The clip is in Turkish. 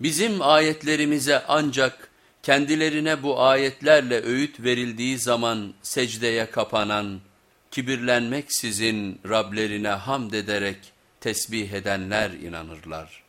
Bizim ayetlerimize ancak kendilerine bu ayetlerle öğüt verildiği zaman secdeye kapanan, kibirlenmeksizin Rablerine hamd ederek tesbih edenler inanırlar.''